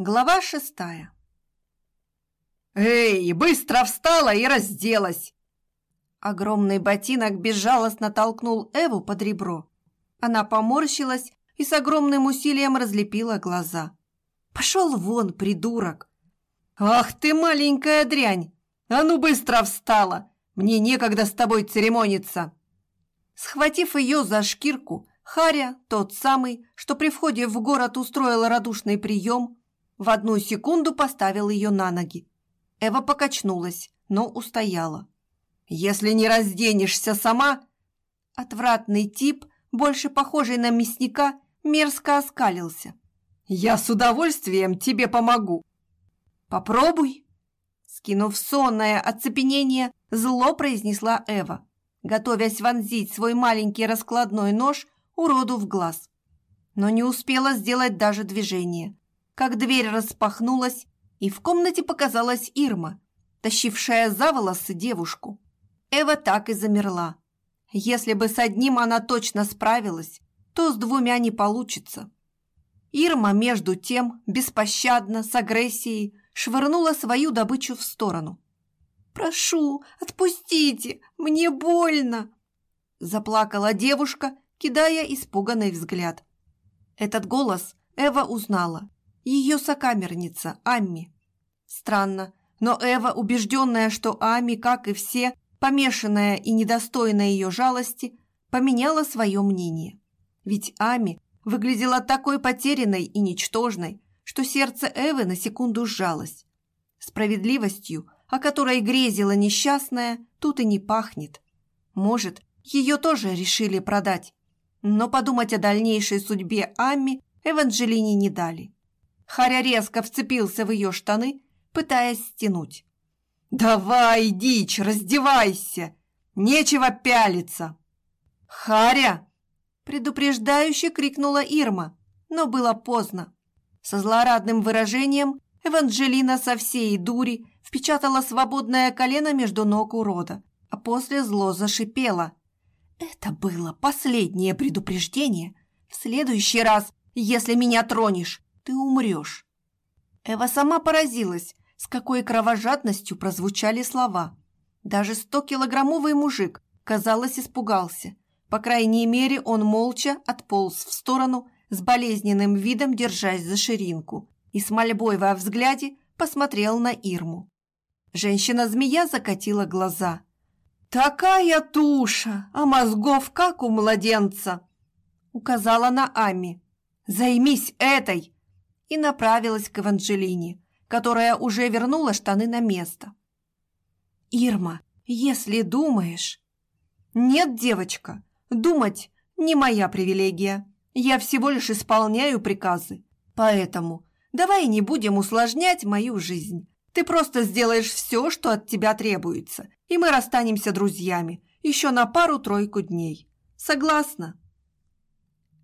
Глава шестая. «Эй, быстро встала и разделась!» Огромный ботинок безжалостно толкнул Эву под ребро. Она поморщилась и с огромным усилием разлепила глаза. «Пошел вон, придурок!» «Ах ты, маленькая дрянь! А ну быстро встала! Мне некогда с тобой церемониться!» Схватив ее за шкирку, Харя, тот самый, что при входе в город устроил радушный прием, в одну секунду поставил ее на ноги. Эва покачнулась, но устояла. «Если не разденешься сама...» Отвратный тип, больше похожий на мясника, мерзко оскалился. «Я с удовольствием тебе помогу!» «Попробуй!» Скинув сонное оцепенение, зло произнесла Эва, готовясь вонзить свой маленький раскладной нож уроду в глаз. Но не успела сделать даже движение как дверь распахнулась, и в комнате показалась Ирма, тащившая за волосы девушку. Эва так и замерла. Если бы с одним она точно справилась, то с двумя не получится. Ирма, между тем, беспощадно, с агрессией, швырнула свою добычу в сторону. «Прошу, отпустите, мне больно!» Заплакала девушка, кидая испуганный взгляд. Этот голос Эва узнала ее сокамерница Амми. Странно, но Эва, убежденная, что Ами, как и все, помешанная и недостойная ее жалости, поменяла свое мнение. Ведь Ами выглядела такой потерянной и ничтожной, что сердце Эвы на секунду сжалось. Справедливостью, о которой грезила несчастная, тут и не пахнет. Может, ее тоже решили продать. Но подумать о дальнейшей судьбе Амми Эванжелине не дали. Харя резко вцепился в ее штаны, пытаясь стянуть. «Давай, дичь, раздевайся! Нечего пялиться!» «Харя!» – предупреждающе крикнула Ирма, но было поздно. Со злорадным выражением Эванжелина со всей дури впечатала свободное колено между ног урода, а после зло зашипела. «Это было последнее предупреждение. В следующий раз, если меня тронешь, ты умрешь. Эва сама поразилась, с какой кровожадностью прозвучали слова. Даже стокилограммовый мужик, казалось, испугался. По крайней мере, он молча отполз в сторону, с болезненным видом держась за ширинку, и с мольбой во взгляде посмотрел на Ирму. Женщина-змея закатила глаза. «Такая туша, а мозгов как у младенца!» Указала на Ами. «Займись этой!» И направилась к Эванжелине, которая уже вернула штаны на место. «Ирма, если думаешь...» «Нет, девочка, думать не моя привилегия. Я всего лишь исполняю приказы. Поэтому давай не будем усложнять мою жизнь. Ты просто сделаешь все, что от тебя требуется, и мы расстанемся друзьями еще на пару-тройку дней. Согласна?»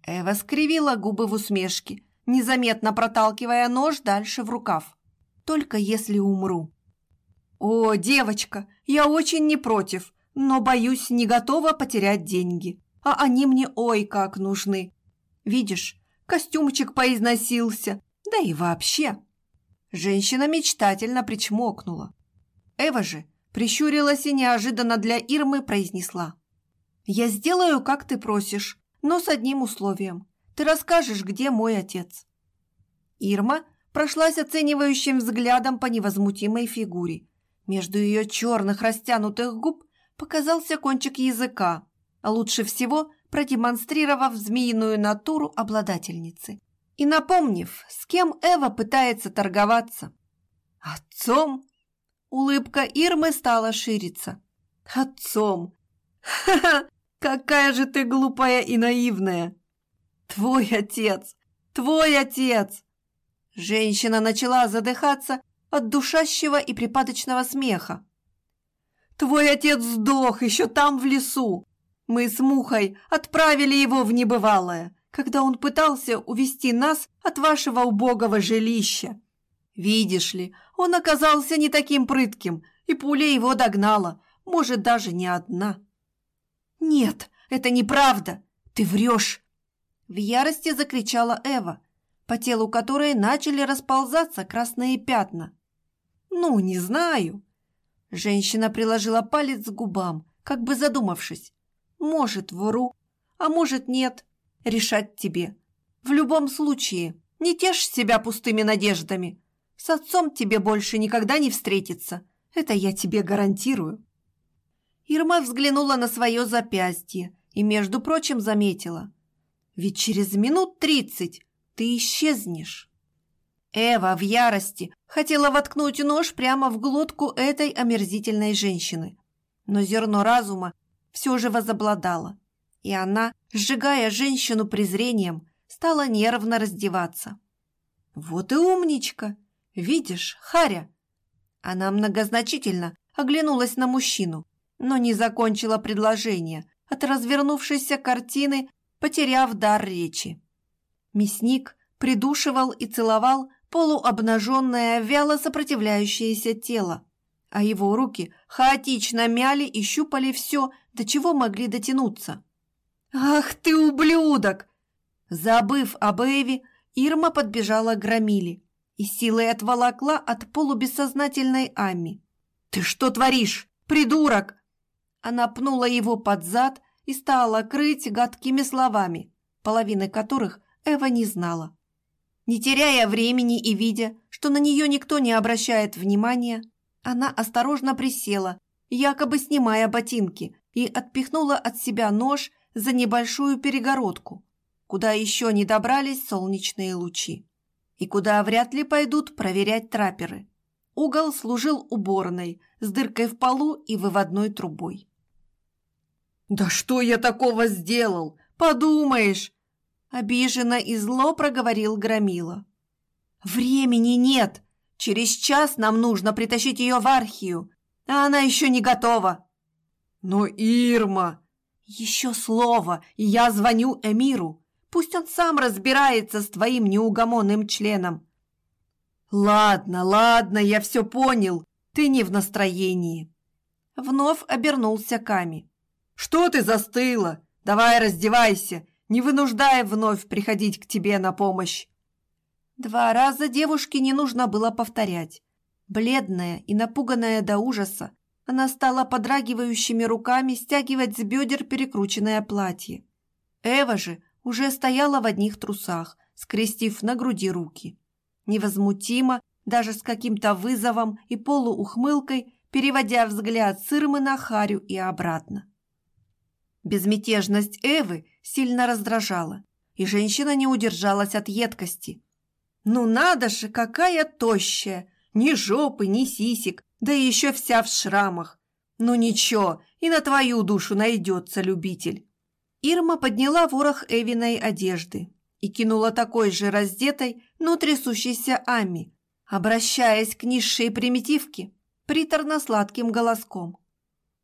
Эва скривила губы в усмешке незаметно проталкивая нож дальше в рукав. «Только если умру». «О, девочка, я очень не против, но, боюсь, не готова потерять деньги. А они мне ой как нужны. Видишь, костюмчик поизносился, да и вообще». Женщина мечтательно причмокнула. Эва же прищурилась и неожиданно для Ирмы произнесла. «Я сделаю, как ты просишь, но с одним условием. Ты расскажешь, где мой отец». Ирма прошлась оценивающим взглядом по невозмутимой фигуре. Между ее черных растянутых губ показался кончик языка, а лучше всего продемонстрировав змеиную натуру обладательницы. И напомнив, с кем Эва пытается торговаться. «Отцом?» Улыбка Ирмы стала шириться. «Отцом! Ха-ха! Какая же ты глупая и наивная!» «Твой отец! Твой отец!» Женщина начала задыхаться от душащего и припадочного смеха. «Твой отец сдох еще там, в лесу. Мы с Мухой отправили его в небывалое, когда он пытался увести нас от вашего убогого жилища. Видишь ли, он оказался не таким прытким, и пуля его догнала, может, даже не одна». «Нет, это неправда. Ты врешь. В ярости закричала Эва. по телу которой начали расползаться красные пятна. «Ну, не знаю». Женщина приложила палец к губам, как бы задумавшись. «Может, вру, а может, нет. Решать тебе. В любом случае, не тешь себя пустыми надеждами. С отцом тебе больше никогда не встретиться. Это я тебе гарантирую». Ирма взглянула на свое запястье и, между прочим, заметила. «Ведь через минут тридцать ты исчезнешь». Эва в ярости хотела воткнуть нож прямо в глотку этой омерзительной женщины. Но зерно разума все же возобладало, и она, сжигая женщину презрением, стала нервно раздеваться. «Вот и умничка! Видишь, Харя!» Она многозначительно оглянулась на мужчину, но не закончила предложение, от развернувшейся картины, потеряв дар речи. Мясник придушивал и целовал полуобнаженное, вяло сопротивляющееся тело, а его руки хаотично мяли и щупали все, до чего могли дотянуться. «Ах ты, ублюдок!» Забыв об Эви, Ирма подбежала к Громиле и силой отволокла от полубессознательной Ами. «Ты что творишь, придурок?» Она пнула его под зад и стала крыть гадкими словами, половины которых Эва не знала. Не теряя времени и видя, что на нее никто не обращает внимания, она осторожно присела, якобы снимая ботинки, и отпихнула от себя нож за небольшую перегородку, куда еще не добрались солнечные лучи, и куда вряд ли пойдут проверять трапперы. Угол служил уборной с дыркой в полу и выводной трубой. «Да что я такого сделал? Подумаешь!» Обиженно и зло проговорил Громила. «Времени нет! Через час нам нужно притащить ее в архию, а она еще не готова!» «Но Ирма!» «Еще слово, и я звоню Эмиру. Пусть он сам разбирается с твоим неугомонным членом». «Ладно, ладно, я все понял. Ты не в настроении». Вновь обернулся Ками. «Что ты застыла? Давай раздевайся не вынуждая вновь приходить к тебе на помощь. Два раза девушке не нужно было повторять. Бледная и напуганная до ужаса, она стала подрагивающими руками стягивать с бедер перекрученное платье. Эва же уже стояла в одних трусах, скрестив на груди руки. Невозмутимо, даже с каким-то вызовом и полуухмылкой, переводя взгляд с Ирмы на Харю и обратно. Безмятежность Эвы сильно раздражала, и женщина не удержалась от едкости. «Ну надо же, какая тощая! Ни жопы, ни сисек, да еще вся в шрамах! Ну ничего, и на твою душу найдется любитель!» Ирма подняла ворох Эвиной одежды и кинула такой же раздетой, но трясущейся Ами, обращаясь к низшей примитивке приторно-сладким голоском.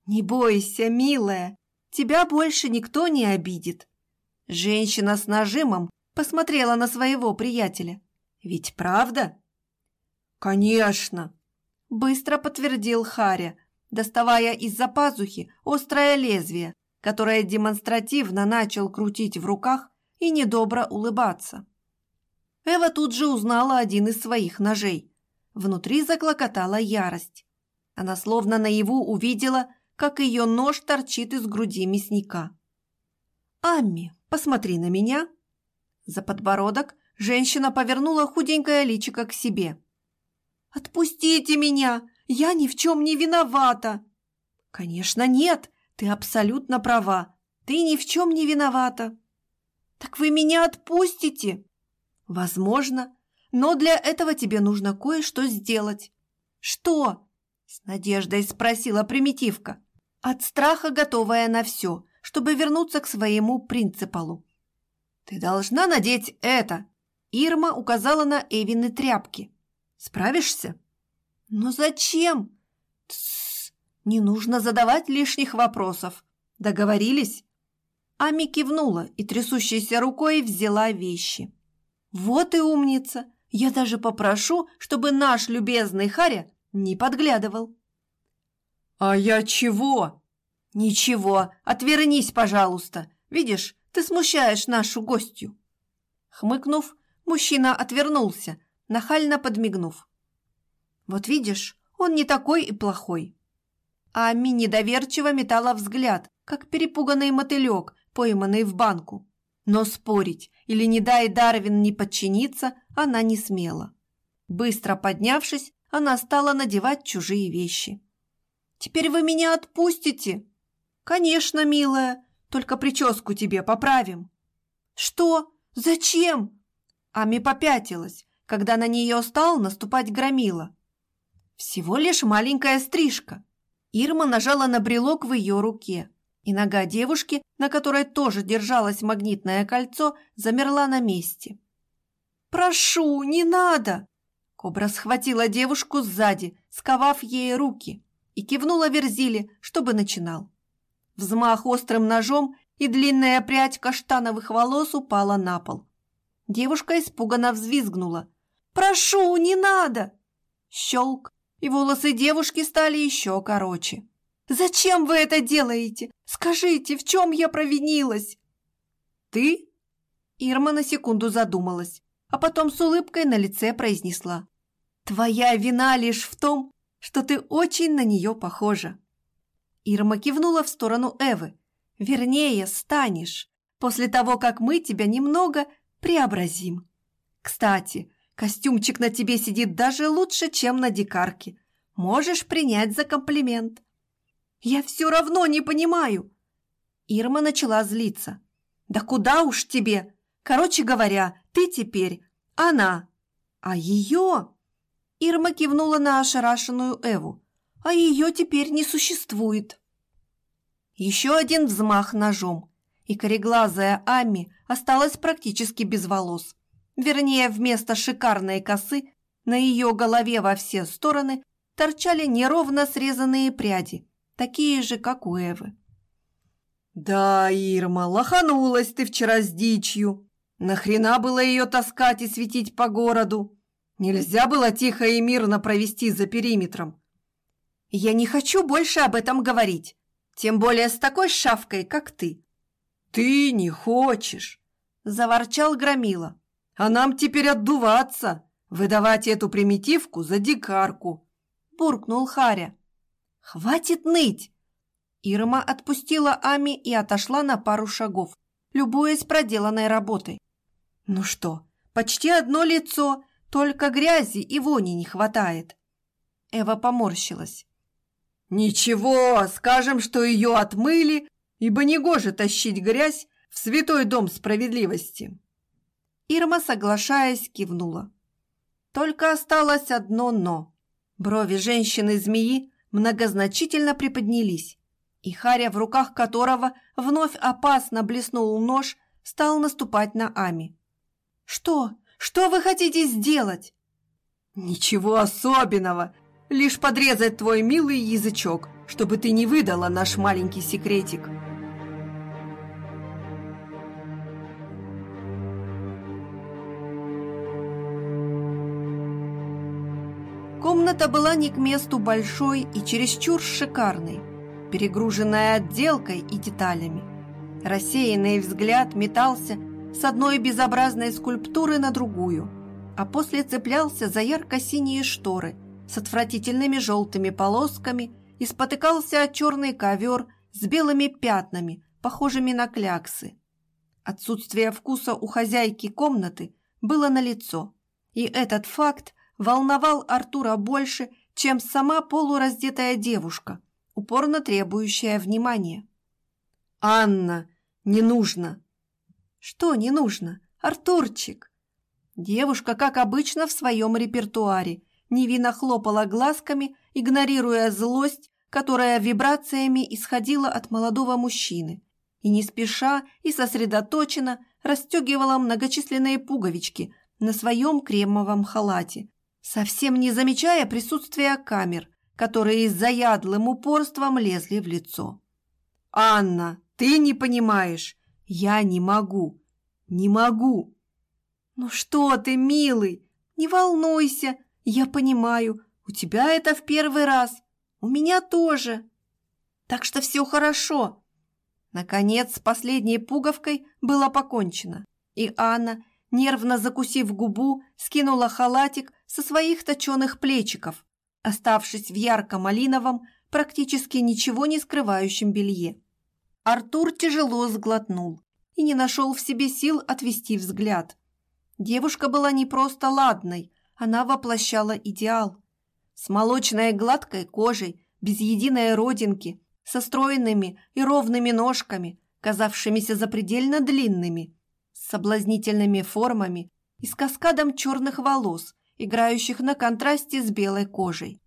«Не бойся, милая, тебя больше никто не обидит. Женщина с нажимом посмотрела на своего приятеля. Ведь правда? Конечно, быстро подтвердил Харя, доставая из-за пазухи острое лезвие, которое демонстративно начал крутить в руках и недобро улыбаться. Эва тут же узнала один из своих ножей. Внутри заклокотала ярость. Она словно наяву увидела, как ее нож торчит из груди мясника. «Амми, Посмотри на меня». За подбородок женщина повернула худенькое личико к себе. «Отпустите меня! Я ни в чем не виновата!» «Конечно, нет! Ты абсолютно права! Ты ни в чем не виновата!» «Так вы меня отпустите?» «Возможно, но для этого тебе нужно кое-что сделать». «Что?» – с надеждой спросила примитивка, от страха готовая на все, чтобы вернуться к своему принципалу. «Ты должна надеть это!» Ирма указала на Эвины тряпки. «Справишься?» «Но зачем?» «Тссс! Не нужно задавать лишних вопросов. Договорились?» Ами кивнула и трясущейся рукой взяла вещи. «Вот и умница! Я даже попрошу, чтобы наш любезный Харя не подглядывал». «А я чего?» «Ничего, отвернись, пожалуйста. Видишь, ты смущаешь нашу гостью». Хмыкнув, Мужчина отвернулся, нахально подмигнув. «Вот видишь, он не такой и плохой». Ами недоверчиво метала взгляд, как перепуганный мотылек, пойманный в банку. Но спорить или не дай Дарвин не подчиниться, она не смела. Быстро поднявшись, она стала надевать чужие вещи. «Теперь вы меня отпустите?» «Конечно, милая, только прическу тебе поправим». «Что? Зачем?» Ами попятилась, когда на нее стал наступать громила. Всего лишь маленькая стрижка. Ирма нажала на брелок в ее руке, и нога девушки, на которой тоже держалось магнитное кольцо, замерла на месте. «Прошу, не надо!» Кобра схватила девушку сзади, сковав ей руки, и кивнула Верзиле, чтобы начинал. Взмах острым ножом, и длинная прядь каштановых волос упала на пол. Девушка испуганно взвизгнула. «Прошу, не надо!» Щелк, и волосы девушки стали еще короче. «Зачем вы это делаете? Скажите, в чем я провинилась?» «Ты?» Ирма на секунду задумалась, а потом с улыбкой на лице произнесла. «Твоя вина лишь в том, что ты очень на нее похожа». Ирма кивнула в сторону Эвы. «Вернее, станешь, после того, как мы тебя немного преобразим. Кстати, костюмчик на тебе сидит даже лучше, чем на дикарке. Можешь принять за комплимент». «Я все равно не понимаю!» Ирма начала злиться. «Да куда уж тебе? Короче говоря, ты теперь она, а ее...» Ирма кивнула на ошарашенную Эву. «А ее теперь не существует». Еще один взмах ножом, и кореглазая Ами осталась практически без волос. Вернее, вместо шикарной косы на ее голове во все стороны торчали неровно срезанные пряди, такие же, как у Эвы. «Да, Ирма, лоханулась ты вчера с дичью. Нахрена было ее таскать и светить по городу? Нельзя было тихо и мирно провести за периметром». «Я не хочу больше об этом говорить, тем более с такой шавкой, как ты». «Ты не хочешь», – заворчал Громила. «А нам теперь отдуваться, выдавать эту примитивку за дикарку», – буркнул Харя. «Хватит ныть!» Ирма отпустила Ами и отошла на пару шагов, любуясь проделанной работой. «Ну что, почти одно лицо, только грязи и вони не хватает». Эва поморщилась. «Ничего, скажем, что ее отмыли, ибо негоже тащить грязь в святой дом справедливости». Ирма, соглашаясь, кивнула. Только осталось одно «но». Брови женщины-змеи многозначительно приподнялись, и Харя, в руках которого вновь опасно блеснул нож, стал наступать на Ами. «Что? Что вы хотите сделать?» «Ничего особенного, лишь подрезать твой милый язычок, чтобы ты не выдала наш маленький секретик». Комната была не к месту большой и чересчур шикарной, перегруженная отделкой и деталями. Рассеянный взгляд метался с одной безобразной скульптуры на другую, а после цеплялся за ярко-синие шторы с отвратительными желтыми полосками и спотыкался о черный ковер с белыми пятнами, похожими на кляксы. Отсутствие вкуса у хозяйки комнаты было налицо, и этот факт волновал Артура больше, чем сама полураздетая девушка, упорно требующая внимания. «Анна, не нужно!» «Что не нужно? Артурчик!» Девушка, как обычно, в своем репертуаре, невинно хлопала глазками, игнорируя злость, которая вибрациями исходила от молодого мужчины, и не спеша и сосредоточенно расстегивала многочисленные пуговички на своем кремовом халате, совсем не замечая присутствия камер, которые с заядлым упорством лезли в лицо. «Анна, ты не понимаешь! Я не могу! Не могу!» «Ну что ты, милый, не волнуйся, я понимаю, у тебя это в первый раз, у меня тоже. Так что все хорошо». Наконец, с последней пуговкой было покончено, и Анна, нервно закусив губу, скинула халатик со своих точеных плечиков, оставшись в ярко-малиновом, практически ничего не скрывающем белье. Артур тяжело сглотнул и не нашел в себе сил отвести взгляд. Девушка была не просто ладной, она воплощала идеал. С молочной гладкой кожей, без единой родинки, со стройными и ровными ножками, казавшимися запредельно длинными, с соблазнительными формами и с каскадом черных волос, играющих на контрасте с белой кожей.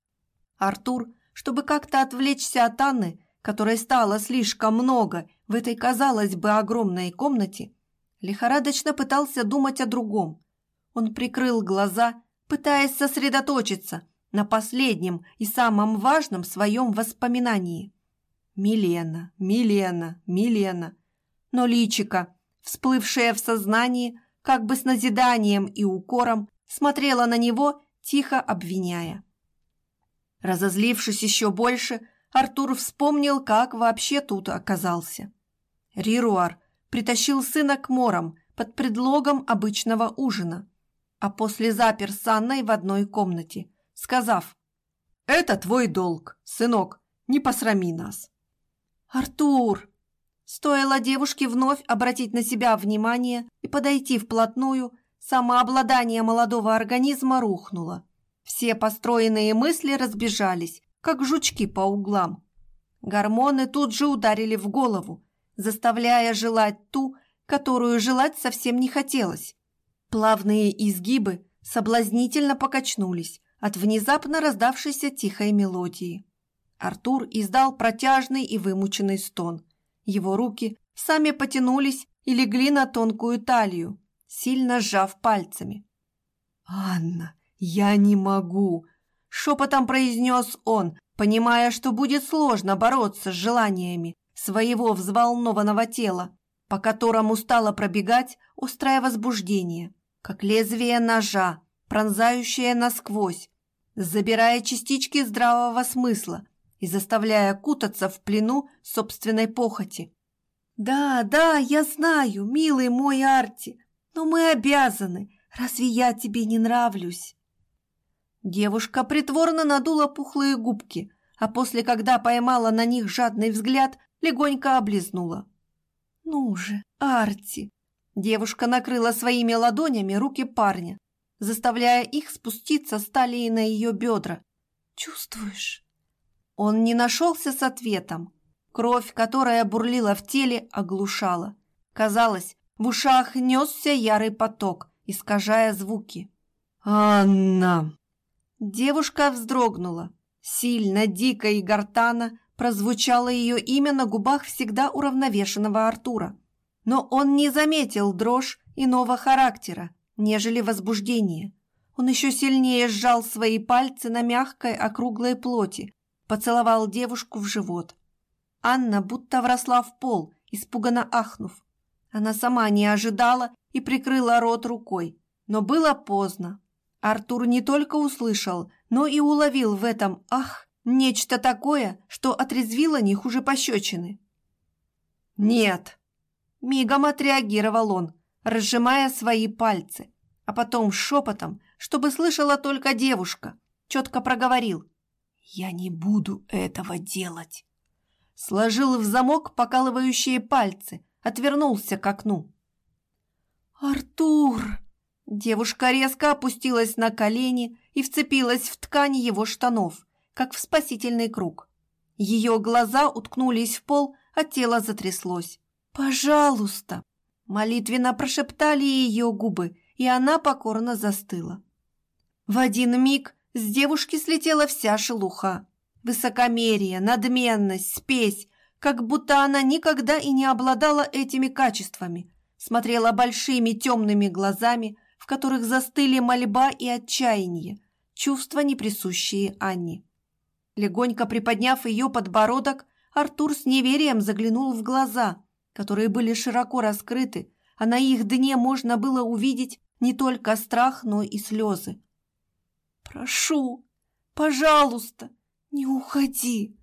Артур, чтобы как-то отвлечься от Анны, которой стало слишком много в этой, казалось бы, огромной комнате, лихорадочно пытался думать о другом. Он прикрыл глаза, пытаясь сосредоточиться на последнем и самом важном своем воспоминании. Милена, Милена, Милена. Но личика, всплывшая в сознании, как бы с назиданием и укором, смотрела на него, тихо обвиняя. Разозлившись еще больше, Артур вспомнил, как вообще тут оказался. Рируар притащил сына к морам под предлогом обычного ужина, а после запер с Анной в одной комнате, сказав «Это твой долг, сынок, не посрами нас». «Артур!» Стоило девушке вновь обратить на себя внимание и подойти вплотную, самообладание молодого организма рухнуло. Все построенные мысли разбежались, как жучки по углам. Гормоны тут же ударили в голову, заставляя желать ту, которую желать совсем не хотелось. Плавные изгибы соблазнительно покачнулись от внезапно раздавшейся тихой мелодии. Артур издал протяжный и вымученный стон. Его руки сами потянулись и легли на тонкую талию, сильно сжав пальцами. «Анна, я не могу!» – шепотом произнес он, понимая, что будет сложно бороться с желаниями своего взволнованного тела, по которому стало пробегать острое возбуждение, как лезвие ножа, пронзающее насквозь, забирая частички здравого смысла и заставляя кутаться в плену собственной похоти. «Да, да, я знаю, милый мой Арти, но мы обязаны. Разве я тебе не нравлюсь?» Девушка притворно надула пухлые губки, а после, когда поймала на них жадный взгляд, легонько облизнула. «Ну же, Арти!» Девушка накрыла своими ладонями руки парня, заставляя их спуститься с талии на ее бедра. «Чувствуешь?» Он не нашелся с ответом. Кровь, которая бурлила в теле, оглушала. Казалось, в ушах несся ярый поток, искажая звуки. «Анна!» Девушка вздрогнула. Сильно, дико и гортано прозвучало ее имя на губах всегда уравновешенного Артура. Но он не заметил дрожь иного характера, нежели возбуждение. Он еще сильнее сжал свои пальцы на мягкой округлой плоти, поцеловал девушку в живот. Анна будто вросла в пол, испуганно ахнув. Она сама не ожидала и прикрыла рот рукой, но было поздно. Артур не только услышал, но и уловил в этом «ах» нечто такое, что отрезвило не хуже пощечины. «Нет!» – мигом отреагировал он, разжимая свои пальцы, а потом шепотом, чтобы слышала только девушка, четко проговорил «Я не буду этого делать!» Сложил в замок покалывающие пальцы, отвернулся к окну. «Артур!» Девушка резко опустилась на колени и вцепилась в ткань его штанов, как в спасительный круг. Ее глаза уткнулись в пол, а тело затряслось. «Пожалуйста!» Молитвенно прошептали ее губы, и она покорно застыла. В один миг с девушки слетела вся шелуха. Высокомерие, надменность, спесь, как будто она никогда и не обладала этими качествами. Смотрела большими темными глазами, в которых застыли мольба и отчаяние, чувства, не присущие Анне. Легонько приподняв ее подбородок, Артур с неверием заглянул в глаза, которые были широко раскрыты, а на их дне можно было увидеть не только страх, но и слезы. «Прошу, пожалуйста, не уходи!»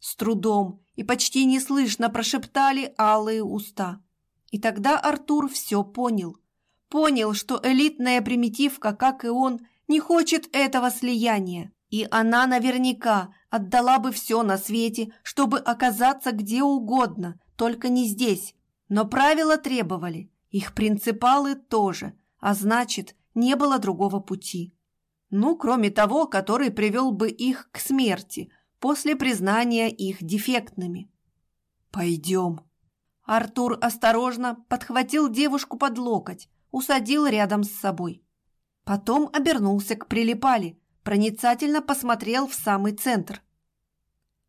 С трудом и почти неслышно прошептали алые уста. И тогда Артур все понял – Понял, что элитная примитивка, как и он, не хочет этого слияния. И она наверняка отдала бы все на свете, чтобы оказаться где угодно, только не здесь. Но правила требовали, их принципалы тоже, а значит, не было другого пути. Ну, кроме того, который привел бы их к смерти после признания их дефектными. «Пойдем». Артур осторожно подхватил девушку под локоть, усадил рядом с собой. Потом обернулся к прилипали, проницательно посмотрел в самый центр.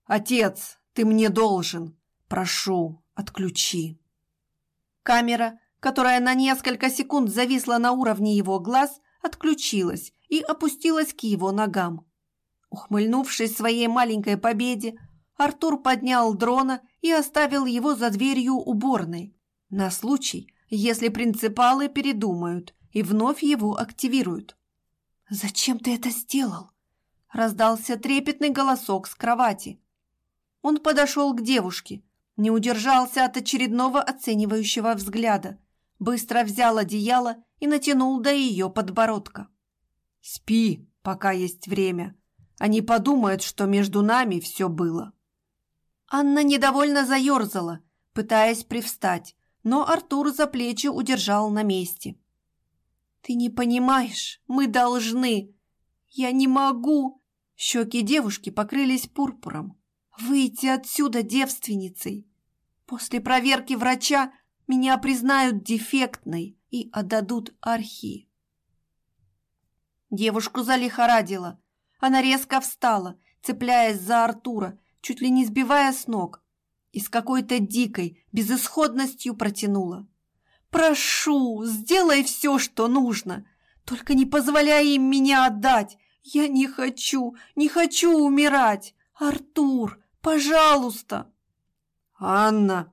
«Отец, ты мне должен. Прошу, отключи». Камера, которая на несколько секунд зависла на уровне его глаз, отключилась и опустилась к его ногам. Ухмыльнувшись своей маленькой победе, Артур поднял дрона и оставил его за дверью уборной, на случай, если принципалы передумают и вновь его активируют. «Зачем ты это сделал?» – раздался трепетный голосок с кровати. Он подошел к девушке, не удержался от очередного оценивающего взгляда, быстро взял одеяло и натянул до ее подбородка. «Спи, пока есть время. Они подумают, что между нами все было». Анна недовольно заерзала, пытаясь привстать, но Артур за плечи удержал на месте. «Ты не понимаешь, мы должны. Я не могу!» Щеки девушки покрылись пурпуром. «Выйти отсюда девственницей. После проверки врача меня признают дефектной и отдадут архи». Девушку залихорадило. Она резко встала, цепляясь за Артура, чуть ли не сбивая с ног, и с какой-то дикой безысходностью протянула. «Прошу, сделай все, что нужно, только не позволяй им меня отдать. Я не хочу, не хочу умирать. Артур, пожалуйста!» «Анна!»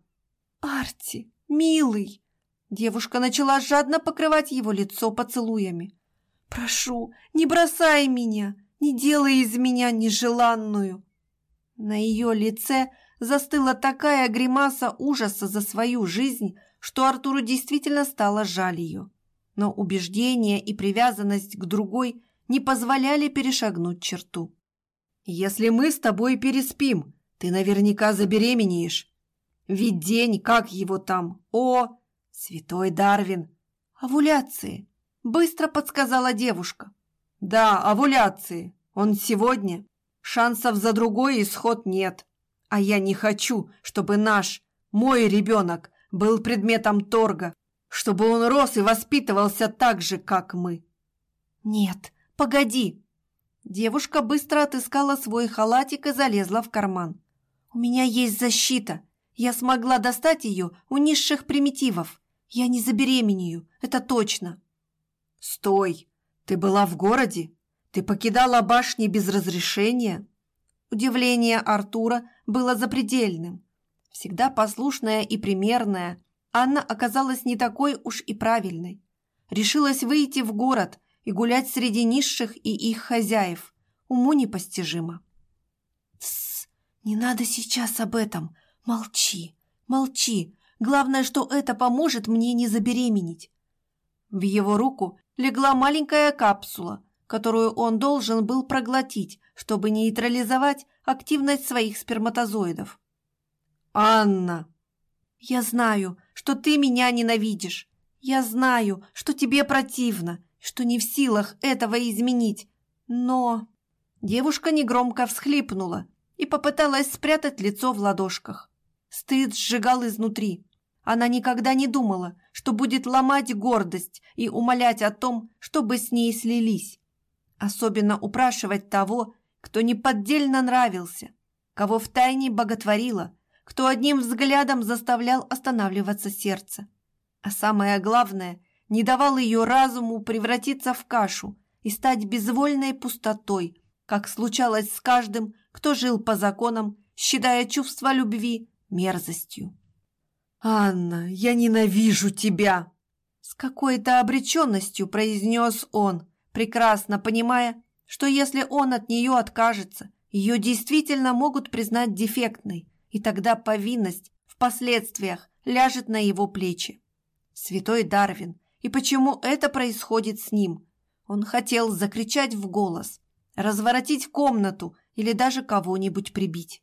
«Арти, милый!» Девушка начала жадно покрывать его лицо поцелуями. «Прошу, не бросай меня, не делай из меня нежеланную!» На ее лице застыла такая гримаса ужаса за свою жизнь, что Артуру действительно стало жаль ее. Но убеждение и привязанность к другой не позволяли перешагнуть черту. «Если мы с тобой переспим, ты наверняка забеременеешь. Ведь день, как его там, о, святой Дарвин, овуляции!» Быстро подсказала девушка. Да, овуляции. Он сегодня. Шансов за другой исход нет. А я не хочу, чтобы наш, мой ребенок был предметом торга, чтобы он рос и воспитывался так же, как мы. Нет, погоди. Девушка быстро отыскала свой халатик и залезла в карман. У меня есть защита. Я смогла достать ее у низших примитивов. Я не забеременею, это точно. «Стой! Ты была в городе? Ты покидала башни без разрешения?» Удивление Артура было запредельным. Всегда послушная и примерная, Анна оказалась не такой уж и правильной. Решилась выйти в город и гулять среди низших и их хозяев. Уму непостижимо. «Тссс! Не надо сейчас об этом! Молчи! Молчи! Главное, что это поможет мне не забеременеть!» В его руку легла маленькая капсула, которую он должен был проглотить, чтобы нейтрализовать активность своих сперматозоидов. «Анна!» «Я знаю, что ты меня ненавидишь. Я знаю, что тебе противно, что не в силах этого изменить. Но...» Девушка негромко всхлипнула и попыталась спрятать лицо в ладошках. Стыд сжигал изнутри. Она никогда не думала, что будет ломать гордость и умолять о том, чтобы с ней слились. Особенно упрашивать того, кто неподдельно нравился, кого втайне боготворила, кто одним взглядом заставлял останавливаться сердце. А самое главное, не давал ее разуму превратиться в кашу и стать безвольной пустотой, как случалось с каждым, кто жил по законам, считая чувство любви мерзостью. «Анна, я ненавижу тебя!» С какой-то обреченностью произнес он, прекрасно понимая, что если он от нее откажется, ее действительно могут признать дефектной, и тогда повинность в последствиях ляжет на его плечи. Святой Дарвин и почему это происходит с ним. Он хотел закричать в голос, разворотить комнату или даже кого-нибудь прибить.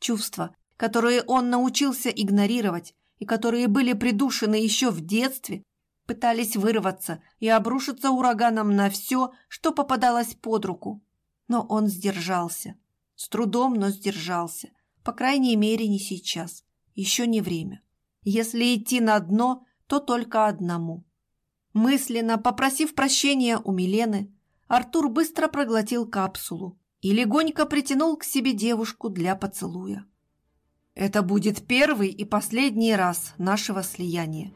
Чувства, которые он научился игнорировать и которые были придушены еще в детстве, пытались вырваться и обрушиться ураганом на все, что попадалось под руку. Но он сдержался. С трудом, но сдержался. По крайней мере, не сейчас. Еще не время. Если идти на дно, то только одному. Мысленно попросив прощения у Милены, Артур быстро проглотил капсулу и легонько притянул к себе девушку для поцелуя. Это будет первый и последний раз нашего слияния.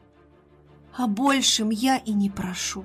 А большим я и не прошу.